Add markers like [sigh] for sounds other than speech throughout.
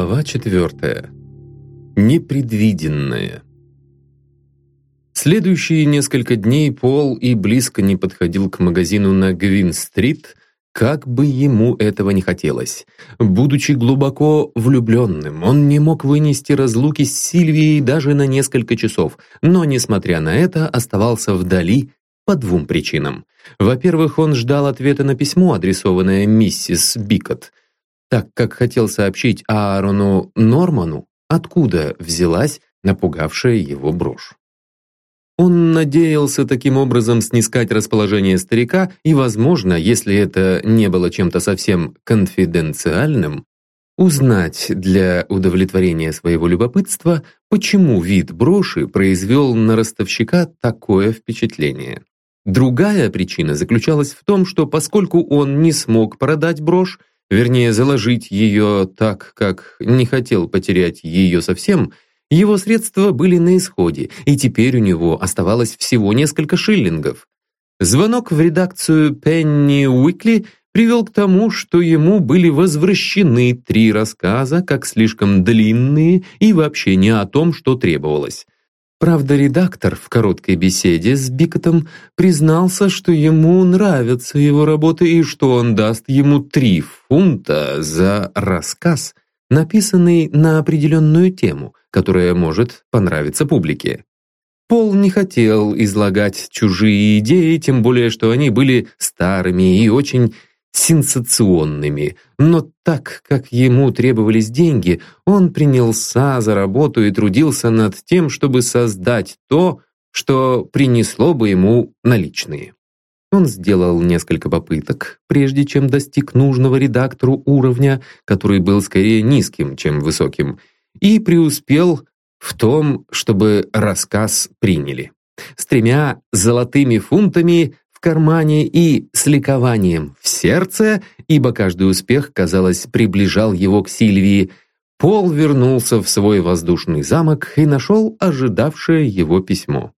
Глава четвертая. Непредвиденное. Следующие несколько дней Пол и близко не подходил к магазину на Гвин-стрит, как бы ему этого не хотелось. Будучи глубоко влюбленным, он не мог вынести разлуки с Сильвией даже на несколько часов, но, несмотря на это, оставался вдали по двум причинам. Во-первых, он ждал ответа на письмо, адресованное миссис Бикот, так как хотел сообщить Аарону Норману, откуда взялась напугавшая его брошь. Он надеялся таким образом снискать расположение старика и, возможно, если это не было чем-то совсем конфиденциальным, узнать для удовлетворения своего любопытства, почему вид броши произвел на ростовщика такое впечатление. Другая причина заключалась в том, что поскольку он не смог продать брошь, вернее заложить ее так, как не хотел потерять ее совсем, его средства были на исходе, и теперь у него оставалось всего несколько шиллингов. Звонок в редакцию Penny Уикли привел к тому, что ему были возвращены три рассказа, как слишком длинные и вообще не о том, что требовалось. Правда, редактор в короткой беседе с Бикотом признался, что ему нравятся его работы и что он даст ему три фунта за рассказ, написанный на определенную тему, которая может понравиться публике. Пол не хотел излагать чужие идеи, тем более, что они были старыми и очень сенсационными, но так как ему требовались деньги, он принялся за работу и трудился над тем, чтобы создать то, что принесло бы ему наличные. Он сделал несколько попыток, прежде чем достиг нужного редактору уровня, который был скорее низким, чем высоким, и преуспел в том, чтобы рассказ приняли. С тремя золотыми фунтами кармане и с ликованием в сердце, ибо каждый успех, казалось, приближал его к Сильвии, Пол вернулся в свой воздушный замок и нашел ожидавшее его письмо.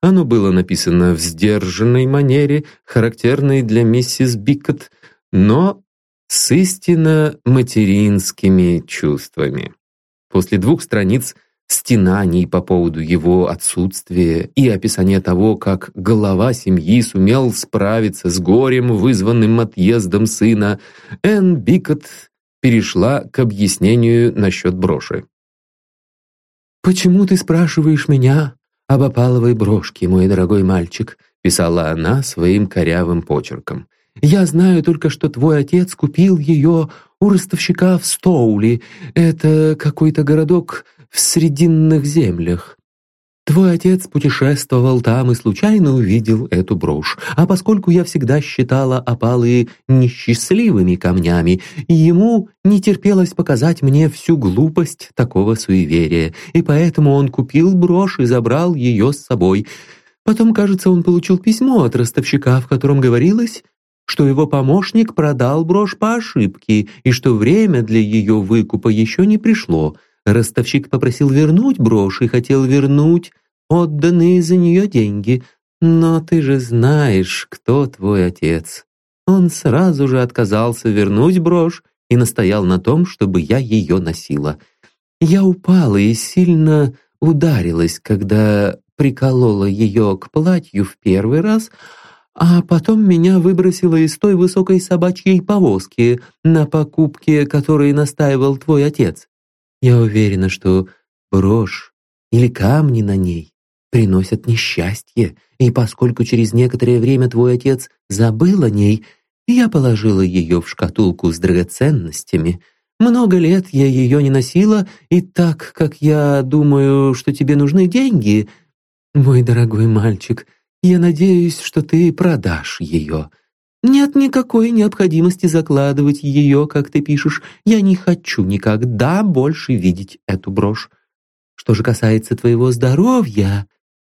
Оно было написано в сдержанной манере, характерной для миссис Бикот, но с истинно материнскими чувствами. После двух страниц стенаний по поводу его отсутствия и описание того, как глава семьи сумел справиться с горем, вызванным отъездом сына, Энн Бикот перешла к объяснению насчет броши. «Почему ты спрашиваешь меня об опаловой брошке, мой дорогой мальчик?» писала она своим корявым почерком. «Я знаю только, что твой отец купил ее у ростовщика в Стоули. Это какой-то городок в Срединных землях. Твой отец путешествовал там и случайно увидел эту брошь. А поскольку я всегда считала опалы несчастливыми камнями, ему не терпелось показать мне всю глупость такого суеверия, и поэтому он купил брошь и забрал ее с собой. Потом, кажется, он получил письмо от ростовщика, в котором говорилось, что его помощник продал брошь по ошибке и что время для ее выкупа еще не пришло — Ростовщик попросил вернуть брошь и хотел вернуть отданные за нее деньги. Но ты же знаешь, кто твой отец. Он сразу же отказался вернуть брошь и настоял на том, чтобы я ее носила. Я упала и сильно ударилась, когда приколола ее к платью в первый раз, а потом меня выбросило из той высокой собачьей повозки, на покупке которой настаивал твой отец. Я уверена, что брошь или камни на ней приносят несчастье, и поскольку через некоторое время твой отец забыл о ней, я положила ее в шкатулку с драгоценностями. Много лет я ее не носила, и так как я думаю, что тебе нужны деньги, мой дорогой мальчик, я надеюсь, что ты продашь ее. Нет никакой необходимости закладывать ее, как ты пишешь. Я не хочу никогда больше видеть эту брошь. Что же касается твоего здоровья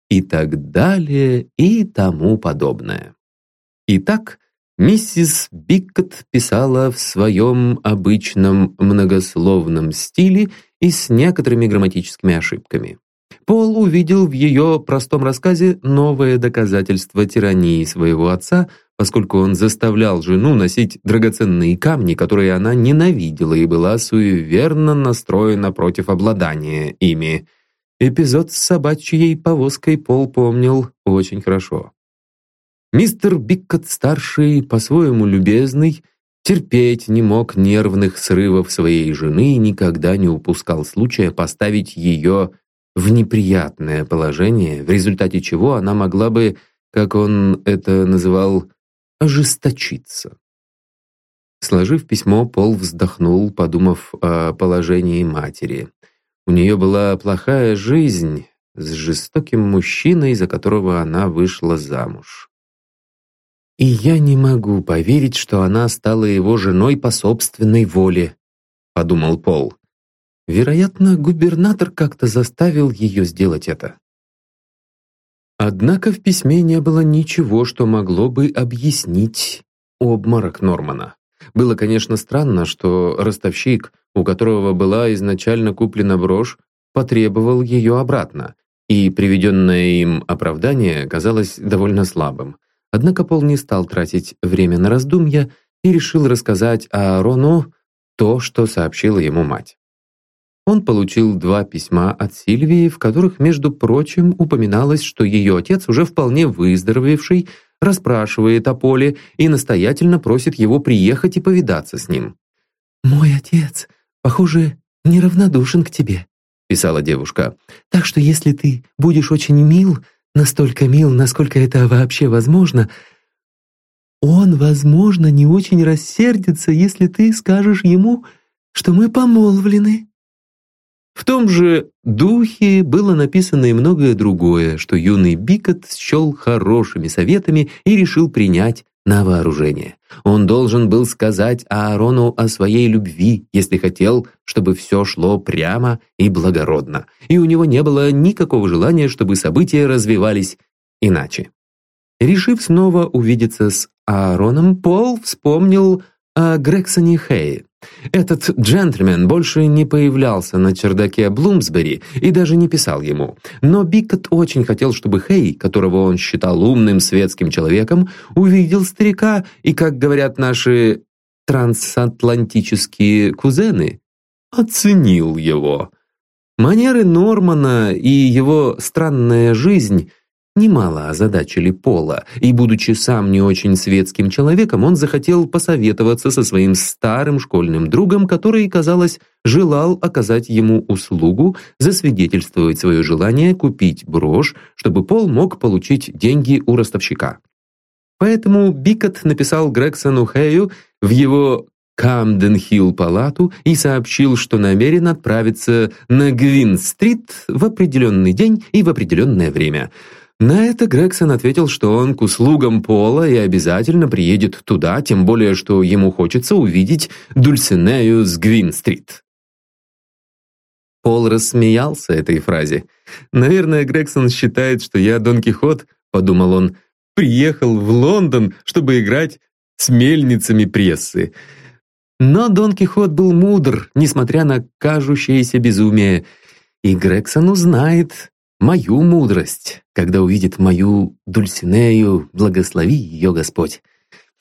и так далее и тому подобное. Итак, миссис Биккот писала в своем обычном многословном стиле и с некоторыми грамматическими ошибками. Пол увидел в ее простом рассказе новое доказательство тирании своего отца – поскольку он заставлял жену носить драгоценные камни, которые она ненавидела и была суеверно настроена против обладания ими. Эпизод с собачьей повозкой Пол помнил очень хорошо. Мистер Биккот-старший, по-своему любезный, терпеть не мог нервных срывов своей жены и никогда не упускал случая поставить ее в неприятное положение, в результате чего она могла бы, как он это называл, ожесточиться. Сложив письмо, Пол вздохнул, подумав о положении матери. У нее была плохая жизнь с жестоким мужчиной, за которого она вышла замуж. «И я не могу поверить, что она стала его женой по собственной воле», — подумал Пол. Вероятно, губернатор как-то заставил ее сделать это. Однако в письме не было ничего, что могло бы объяснить обморок Нормана. Было, конечно, странно, что ростовщик, у которого была изначально куплена брошь, потребовал ее обратно, и приведенное им оправдание казалось довольно слабым. Однако Пол не стал тратить время на раздумья и решил рассказать Аарону то, что сообщила ему мать он получил два письма от Сильвии, в которых, между прочим, упоминалось, что ее отец, уже вполне выздоровевший, расспрашивает о Поле и настоятельно просит его приехать и повидаться с ним. «Мой отец, похоже, неравнодушен к тебе», — писала девушка. «Так что если ты будешь очень мил, настолько мил, насколько это вообще возможно, он, возможно, не очень рассердится, если ты скажешь ему, что мы помолвлены». В том же духе было написано и многое другое, что юный Бикот счел хорошими советами и решил принять на вооружение. Он должен был сказать Аарону о своей любви, если хотел, чтобы все шло прямо и благородно, и у него не было никакого желания, чтобы события развивались иначе. Решив снова увидеться с Аароном, Пол вспомнил о Грексоне Хее. Этот джентльмен больше не появлялся на чердаке Блумсбери и даже не писал ему. Но Бикот очень хотел, чтобы Хей, которого он считал умным светским человеком, увидел старика и, как говорят наши трансатлантические кузены, оценил его. Манеры Нормана и его странная жизнь немало озадачили Пола, и, будучи сам не очень светским человеком, он захотел посоветоваться со своим старым школьным другом, который, казалось, желал оказать ему услугу, засвидетельствовать свое желание купить брошь, чтобы Пол мог получить деньги у ростовщика. Поэтому Бикот написал Грексону Хэю в его Камден-Хилл палату и сообщил, что намерен отправиться на Гвин-стрит в определенный день и в определенное время – на это Грегсон ответил, что он к услугам Пола и обязательно приедет туда, тем более, что ему хочется увидеть Дульсинею с Гвин-стрит. Пол рассмеялся этой фразе. «Наверное, Грегсон считает, что я Дон Кихот», — подумал он, «приехал в Лондон, чтобы играть с мельницами прессы». Но Дон Кихот был мудр, несмотря на кажущееся безумие, и Грегсон узнает, мою мудрость, когда увидит мою Дульсинею, благослови ее Господь.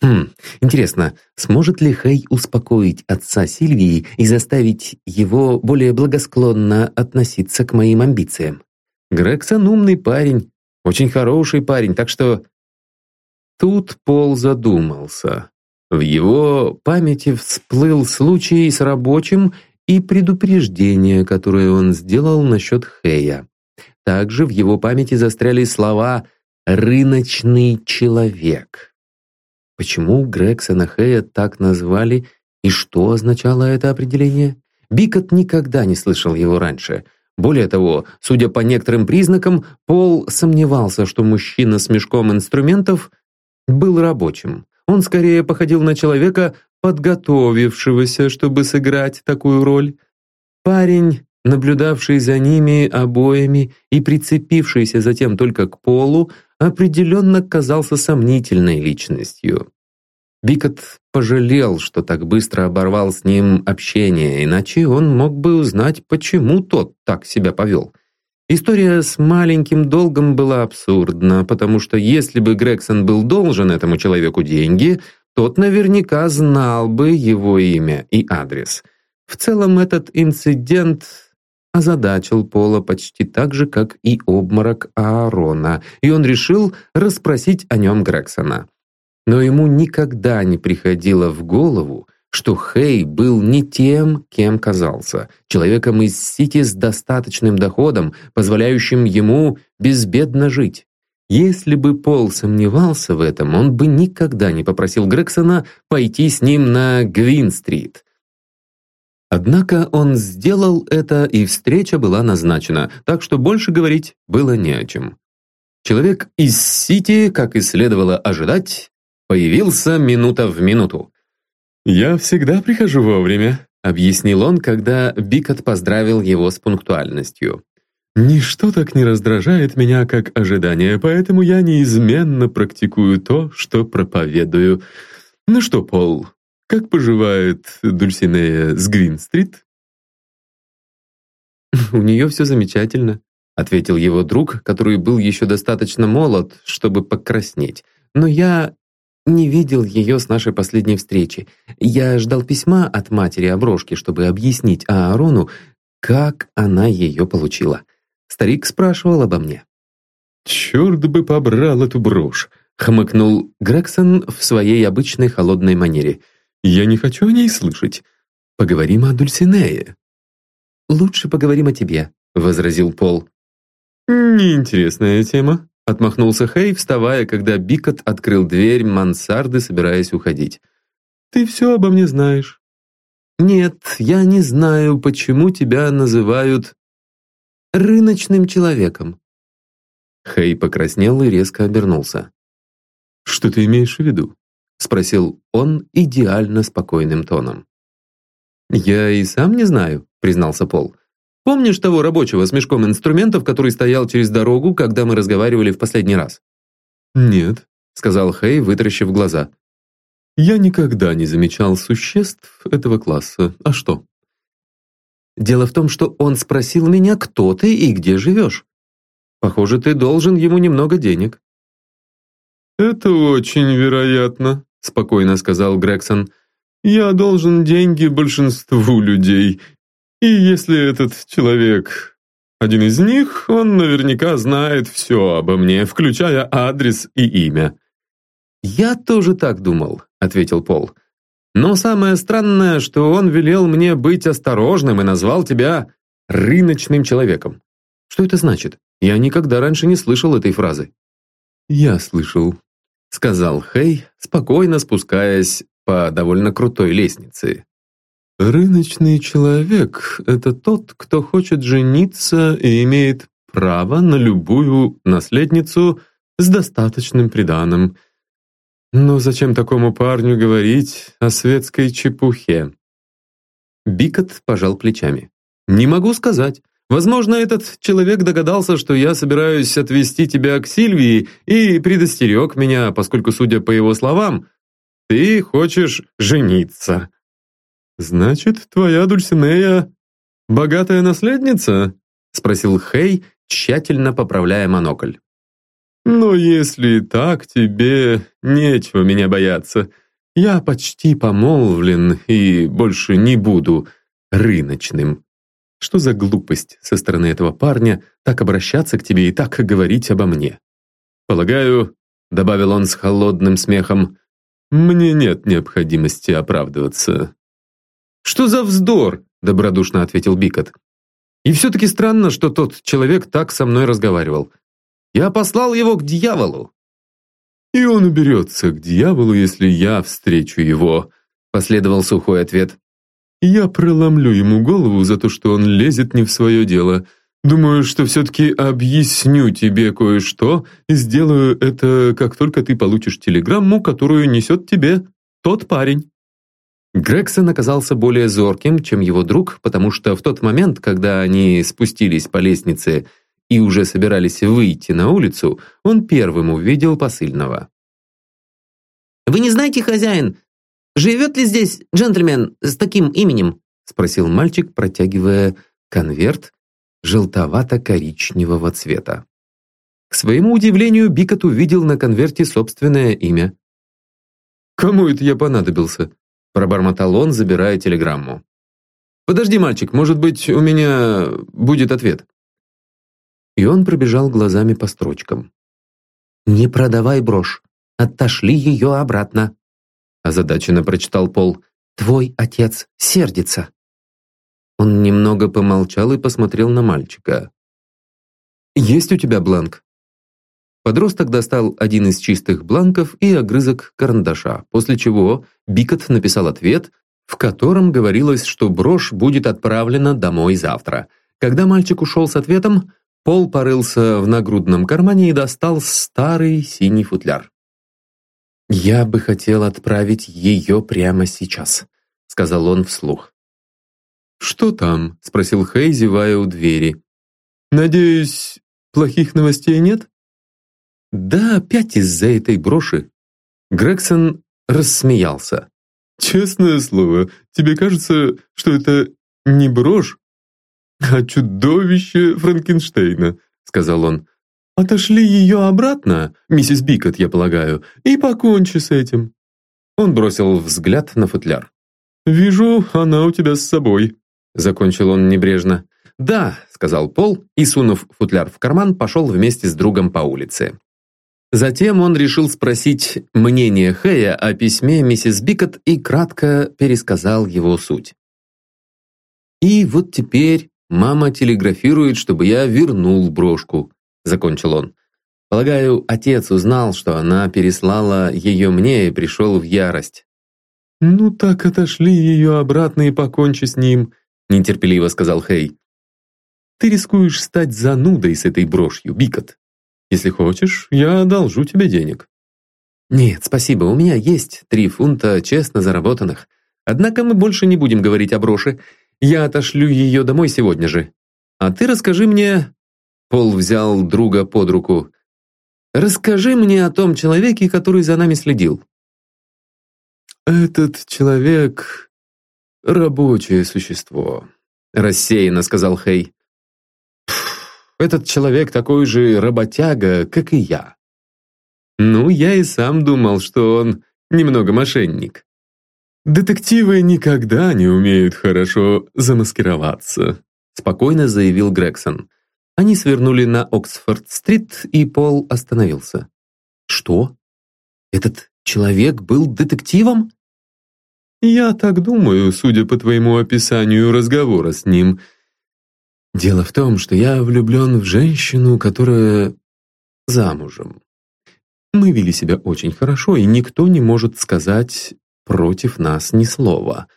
Хм, интересно, сможет ли Хей успокоить отца Сильвии и заставить его более благосклонно относиться к моим амбициям? Грегсон умный парень, очень хороший парень, так что... Тут Пол задумался. В его памяти всплыл случай с рабочим и предупреждение, которое он сделал насчет Хэя. Также в его памяти застряли слова «рыночный человек». Почему Грегсона Хэя так назвали и что означало это определение? Бикот никогда не слышал его раньше. Более того, судя по некоторым признакам, Пол сомневался, что мужчина с мешком инструментов был рабочим. Он скорее походил на человека, подготовившегося, чтобы сыграть такую роль. Парень наблюдавший за ними обоими и прицепившийся затем только к полу, определенно казался сомнительной личностью. Бикот пожалел, что так быстро оборвал с ним общение, иначе он мог бы узнать, почему тот так себя повел. История с маленьким долгом была абсурдна, потому что если бы Грегсон был должен этому человеку деньги, тот наверняка знал бы его имя и адрес. В целом этот инцидент озадачил Пола почти так же, как и обморок Аарона, и он решил расспросить о нем Грексона. Но ему никогда не приходило в голову, что Хей был не тем, кем казался, человеком из Сити с достаточным доходом, позволяющим ему безбедно жить. Если бы Пол сомневался в этом, он бы никогда не попросил Грексона пойти с ним на Гвин-стрит. Однако он сделал это, и встреча была назначена, так что больше говорить было не о чем. Человек из Сити, как и следовало ожидать, появился минута в минуту. «Я всегда прихожу вовремя», — объяснил он, когда Бикот поздравил его с пунктуальностью. «Ничто так не раздражает меня, как ожидание, поэтому я неизменно практикую то, что проповедую. Ну что, Пол, как поживает Дульсинея с Грин-стрит?» [laughs] «У нее все замечательно», — ответил его друг, который был еще достаточно молод, чтобы покраснеть. «Но я не видел ее с нашей последней встречи. Я ждал письма от матери о брошке, чтобы объяснить Аарону, как она ее получила. Старик спрашивал обо мне. «Черт бы побрал эту брошь!» — хмыкнул Грегсон в своей обычной холодной манере — я не хочу о ней слышать. Поговорим о Дульсинее». «Лучше поговорим о тебе», — возразил Пол. «Неинтересная тема», — отмахнулся Хей, вставая, когда Бикот открыл дверь мансарды, собираясь уходить. «Ты все обо мне знаешь». «Нет, я не знаю, почему тебя называют рыночным человеком». Хей покраснел и резко обернулся. «Что ты имеешь в виду?» — спросил он идеально спокойным тоном. «Я и сам не знаю», — признался Пол. «Помнишь того рабочего с мешком инструментов, который стоял через дорогу, когда мы разговаривали в последний раз?» «Нет», — сказал Хей, вытаращив глаза. «Я никогда не замечал существ этого класса. А что?» «Дело в том, что он спросил меня, кто ты и где живешь. Похоже, ты должен ему немного денег». «Это очень вероятно», — спокойно сказал Грегсон. «Я должен деньги большинству людей, и если этот человек один из них, он наверняка знает все обо мне, включая адрес и имя». «Я тоже так думал», — ответил Пол. «Но самое странное, что он велел мне быть осторожным и назвал тебя рыночным человеком. Что это значит? Я никогда раньше не слышал этой фразы». «Я слышал», сказал Хей, спокойно спускаясь по довольно крутой лестнице. «Рыночный человек — это тот, кто хочет жениться и имеет право на любую наследницу с достаточным приданым. Но зачем такому парню говорить о светской чепухе?» Бикот пожал плечами. «Не могу сказать. Возможно, этот человек догадался, что я собираюсь отвезти тебя к Сильвии и предостерег меня, поскольку, судя по его словам, ты хочешь жениться. Значит, твоя Дульсинея богатая наследница? Спросил Хей, тщательно поправляя монокль. Но если так, тебе нечего меня бояться. Я почти помолвлен и больше не буду рыночным. Что за глупость со стороны этого парня так обращаться к тебе и так говорить обо мне? Полагаю, добавил он с холодным смехом, мне нет необходимости оправдываться. Что за вздор? добродушно ответил Бикот. И все-таки странно, что тот человек так со мной разговаривал. Я послал его к дьяволу. И он уберется к дьяволу, если я встречу его, последовал сухой ответ. Я проломлю ему голову за то, что он лезет не в свое дело. Думаю, что все-таки объясню тебе кое-что и сделаю это, как только ты получишь телеграмму, которую несет тебе тот парень». Грегсон оказался более зорким, чем его друг, потому что в тот момент, когда они спустились по лестнице и уже собирались выйти на улицу, он первым увидел посыльного. «Вы не знаете, хозяин, «Живет ли здесь джентльмен с таким именем?» спросил мальчик, протягивая конверт, желтовато-коричневого цвета. К своему удивлению, Бикот увидел на конверте собственное имя. «Кому это я понадобился?» – пробормотал он, забирая телеграмму. «Подожди, мальчик, может быть, у меня будет ответ». И он пробежал глазами по строчкам. «Не продавай брошь, отошли ее обратно», озадаченно прочитал Пол. «Твой отец сердится». Он немного помолчал и посмотрел на мальчика. «Есть у тебя бланк?» Подросток достал один из чистых бланков и огрызок карандаша, после чего Бикот написал ответ, в котором говорилось, что брошь будет отправлена домой завтра. Когда мальчик ушел с ответом, Пол порылся в нагрудном кармане и достал старый синий футляр. «Я бы хотел отправить ее прямо сейчас», — сказал он вслух. «Что там?» — спросил Хей, зевая у двери. «Надеюсь, плохих новостей нет?» «Да, опять из-за этой броши». Грегсон рассмеялся. «Честное слово, тебе кажется, что это не брошь, а чудовище Франкенштейна», — сказал он. «Отошли ее обратно, миссис Бикот, я полагаю, и покончи с этим». Он бросил взгляд на футляр. «Вижу, она у тебя с собой», — закончил он небрежно. «Да», — сказал Пол, и, сунув футляр в карман, пошел вместе с другом по улице. Затем он решил спросить мнение Хэя о письме миссис Бикот и кратко пересказал его суть. «И вот теперь мама телеграфирует, чтобы я вернул брошку», закончил он. Полагаю, отец узнал, что она переслала ее мне и пришел в ярость. «Ну так отошли ее обратно и покончи с ним», нетерпеливо сказал Хей. «Ты рискуешь стать занудой с этой брошью, Бикот. Если хочешь, я одолжу тебе денег». «Нет, спасибо, у меня есть три фунта честно заработанных. Однако мы больше не будем говорить о броши. Я отошлю ее домой сегодня же. А ты расскажи мне, Пол взял друга под руку. «Расскажи мне о том человеке, который за нами следил». «Этот человек — рабочее существо», — рассеянно сказал Хей. «Этот человек такой же работяга, как и я». «Ну, я и сам думал, что он немного мошенник». «Детективы никогда не умеют хорошо замаскироваться», спокойно заявил Грегсон. Они свернули на Оксфорд-стрит, и Пол остановился. «Что? Этот человек был детективом?» «Я так думаю, судя по твоему описанию разговора с ним. Дело в том, что я влюблен в женщину, которая замужем. Мы вели себя очень хорошо, и никто не может сказать против нас ни слова.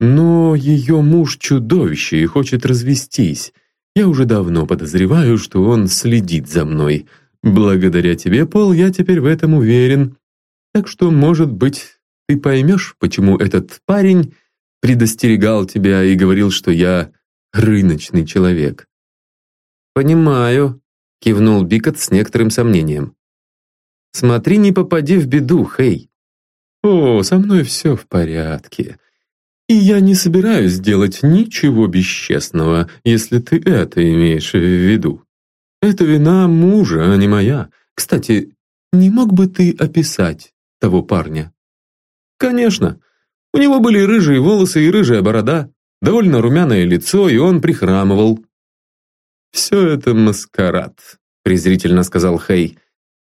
Но ее муж чудовище и хочет развестись». Я уже давно подозреваю, что он следит за мной. Благодаря тебе, Пол, я теперь в этом уверен. Так что, может быть, ты поймешь, почему этот парень предостерегал тебя и говорил, что я рыночный человек». «Понимаю», — кивнул Бикот с некоторым сомнением. «Смотри, не попади в беду, Хей». «О, со мной все в порядке. И я не собираюсь делать ничего бесчестного, если ты это имеешь в виду. Это вина мужа, а не моя. Кстати, не мог бы ты описать того парня? Конечно. У него были рыжие волосы и рыжая борода, довольно румяное лицо, и он прихрамывал. «Все это маскарад», — презрительно сказал Хей.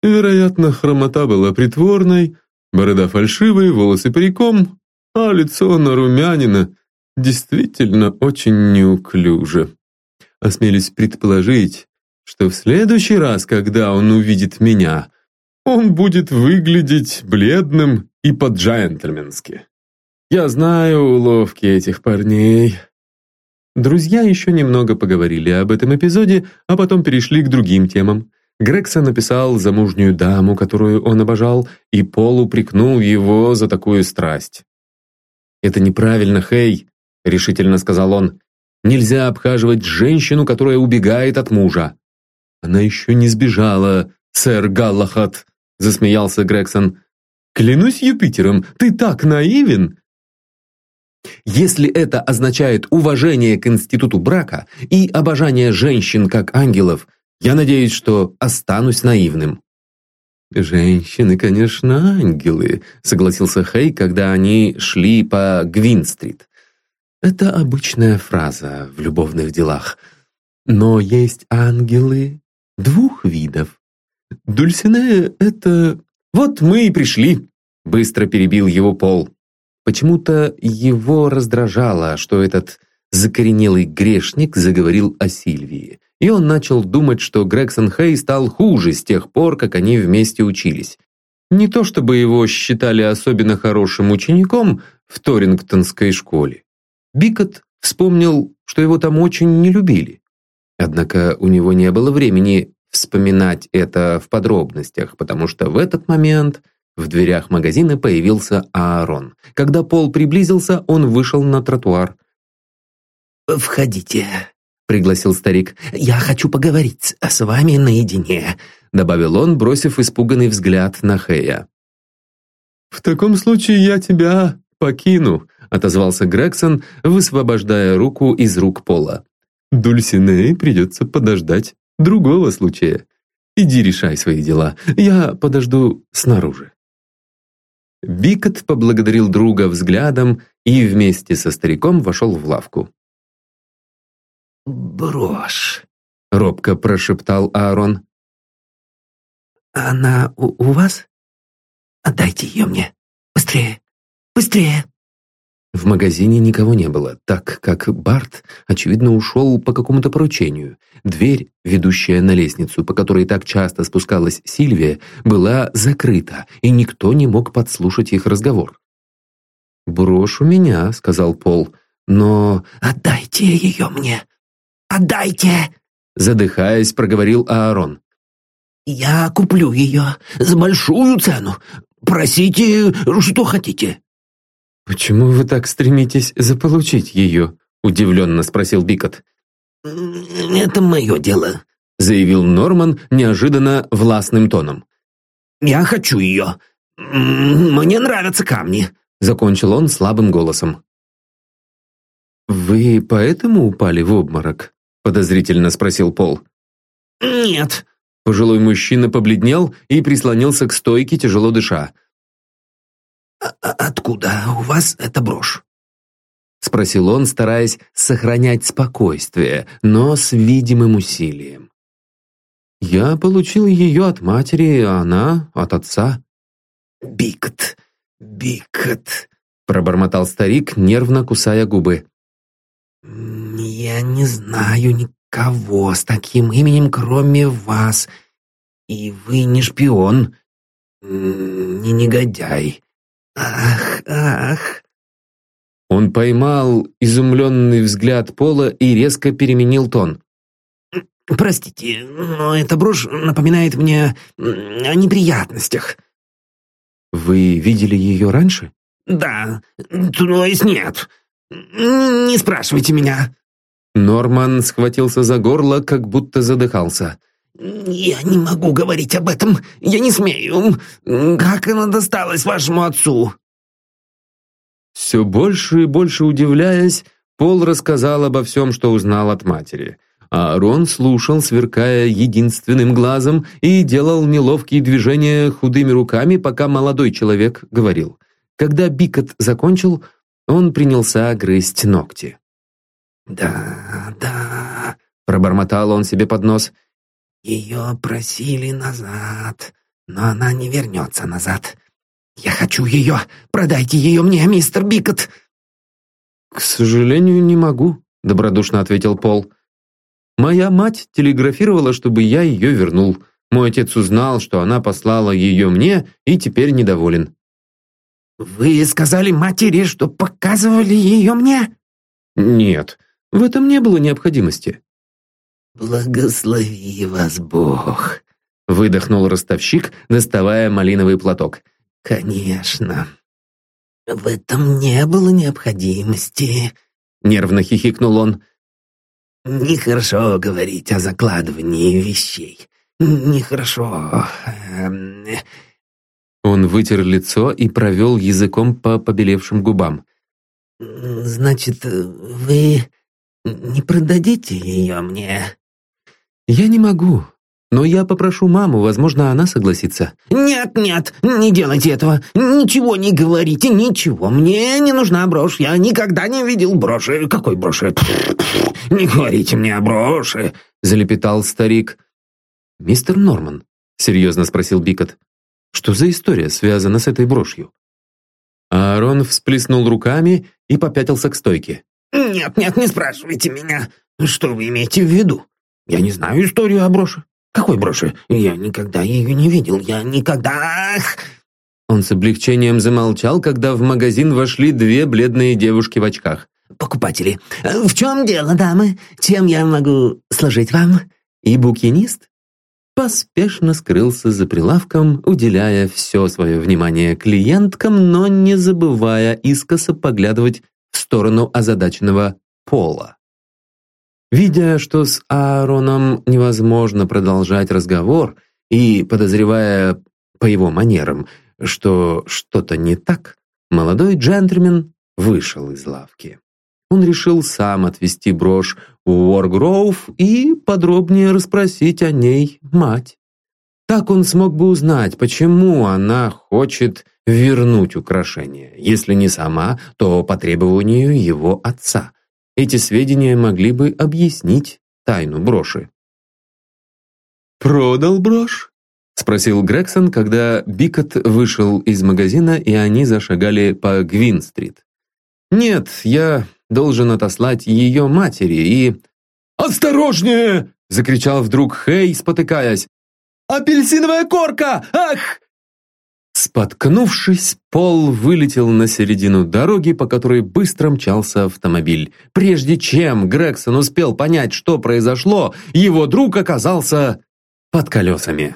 «Вероятно, хромота была притворной, борода фальшивой, волосы париком, а лицо нарумянина действительно очень неуклюже. Осмелюсь предположить, что в следующий раз, когда он увидит меня, он будет выглядеть бледным и по-джентльменски. Я знаю уловки этих парней. Друзья еще немного поговорили об этом эпизоде, а потом перешли к другим темам. Грегсон написал замужнюю даму, которую он обожал, и Пол упрекнул его за такую страсть. «Это неправильно, Хей», — решительно сказал он. «Нельзя обхаживать женщину, которая убегает от мужа». «Она еще не сбежала, сэр Галлахат», — засмеялся Грегсон. «Клянусь Юпитером, ты так наивен!» Если это означает уважение к институту брака и обожание женщин как ангелов, я надеюсь, что останусь наивным. «Женщины, конечно, ангелы», — согласился Хей, когда они шли по Гвин-стрит. «Это обычная фраза в любовных делах. Но есть ангелы двух видов. Дульсинея — это... Вот мы и пришли», — быстро перебил его Пол. Почему-то его раздражало, что этот закоренелый грешник заговорил о Сильвии и он начал думать, что Грегсон Хей стал хуже с тех пор, как они вместе учились. Не то чтобы его считали особенно хорошим учеником в Торингтонской школе. Бикот вспомнил, что его там очень не любили. Однако у него не было времени вспоминать это в подробностях, потому что в этот момент в дверях магазина появился Аарон. Когда Пол приблизился, он вышел на тротуар. «Входите», пригласил старик. «Я хочу поговорить с вами наедине», добавил он, бросив испуганный взгляд на Хэя. «В таком случае я тебя покину», отозвался Грегсон, высвобождая руку из рук Пола. «Дульсиней придется подождать другого случая. Иди решай свои дела, я подожду снаружи». Бикот поблагодарил друга взглядом и вместе со стариком вошел в лавку. «Брошь», — робко прошептал Аарон. «Она у, у вас? Отдайте ее мне. Быстрее, быстрее!» В магазине никого не было, так как Барт, очевидно, ушел по какому-то поручению. Дверь, ведущая на лестницу, по которой так часто спускалась Сильвия, была закрыта, и никто не мог подслушать их разговор. «Брошь у меня», — сказал Пол, — «но...» «Отдайте ее мне!» «Отдайте!» Задыхаясь, проговорил Аарон. «Я куплю ее за большую цену. Просите, что хотите». «Почему вы так стремитесь заполучить ее?» удивленно спросил Бикот. «Это мое дело», заявил Норман неожиданно властным тоном. «Я хочу ее. Мне нравятся камни», закончил он слабым голосом. «Вы поэтому упали в обморок?» Подозрительно спросил Пол. «Нет». Пожилой мужчина побледнел и прислонился к стойке, тяжело дыша. «А «Откуда у вас эта брошь?» Спросил он, стараясь сохранять спокойствие, но с видимым усилием. «Я получил ее от матери, а она от отца». «Бикот, Бикот», пробормотал старик, нервно кусая губы. «Я не знаю никого с таким именем, кроме вас. И вы не шпион, не негодяй. Ах, ах!» Он поймал изумленный взгляд Пола и резко переменил тон. «Простите, но эта брошь напоминает мне о неприятностях». «Вы видели ее раньше?» «Да, то есть нет. Не спрашивайте меня». Норман схватился за горло, как будто задыхался. «Я не могу говорить об этом. Я не смею. Как она досталась вашему отцу?» Все больше и больше удивляясь, Пол рассказал обо всем, что узнал от матери. А Рон слушал, сверкая единственным глазом, и делал неловкие движения худыми руками, пока молодой человек говорил. Когда Бикот закончил, он принялся грызть ногти. «Да, да», — пробормотал он себе под нос. «Ее просили назад, но она не вернется назад. Я хочу ее! Продайте ее мне, мистер Бикот!» «К сожалению, не могу», — добродушно ответил Пол. «Моя мать телеграфировала, чтобы я ее вернул. Мой отец узнал, что она послала ее мне и теперь недоволен». «Вы сказали матери, что показывали ее мне?» «Нет, в этом не было необходимости. «Благослови вас Бог», — выдохнул ростовщик, доставая малиновый платок. «Конечно. В этом не было необходимости», — нервно хихикнул он. «Нехорошо говорить о закладывании вещей. Нехорошо. Он вытер лицо и провел языком по побелевшим губам. Значит, вы не продадите ее мне?» «Я не могу, но я попрошу маму, возможно, она согласится». «Нет, нет, не делайте этого. Ничего не говорите, ничего. Мне не нужна брошь. Я никогда не видел броши. Какой броши? [laughs] Не говорите мне о броши», — залепетал старик. «Мистер Норман», — серьезно спросил Бикот, «что за история связана с этой брошью?» Аарон всплеснул руками и попятился к стойке. «Нет, нет, не спрашивайте меня. Что вы имеете в виду? Я не знаю историю о броши. Какой броши? Я никогда ее не видел. Я никогда...» Он с облегчением замолчал, когда в магазин вошли две бледные девушки в очках. «Покупатели, в чем дело, дамы? Чем я могу служить вам?» И букинист поспешно скрылся за прилавком, уделяя все свое внимание клиенткам, но не забывая искоса поглядывать в сторону озадаченного Пола. Видя, что с Аароном невозможно продолжать разговор, и подозревая по его манерам, что что-то не так, молодой джентльмен вышел из лавки. Он решил сам отвезти брошь Уоргроув и подробнее расспросить о ней мать. Так он смог бы узнать, почему она хочет вернуть украшение, если не сама, то по требованию его отца. Эти сведения могли бы объяснить тайну броши. «Продал брошь?» — спросил Грегсон, когда Бикот вышел из магазина, и они зашагали по Гвин-стрит. «Нет, я должен отослать ее матери и...» «Осторожнее!» — закричал вдруг Хей, спотыкаясь. «Апельсиновая корка! Ах!» Споткнувшись, Пол вылетел на середину дороги, по которой быстро мчался автомобиль. Прежде чем Грегсон успел понять, что произошло, его друг оказался под колесами.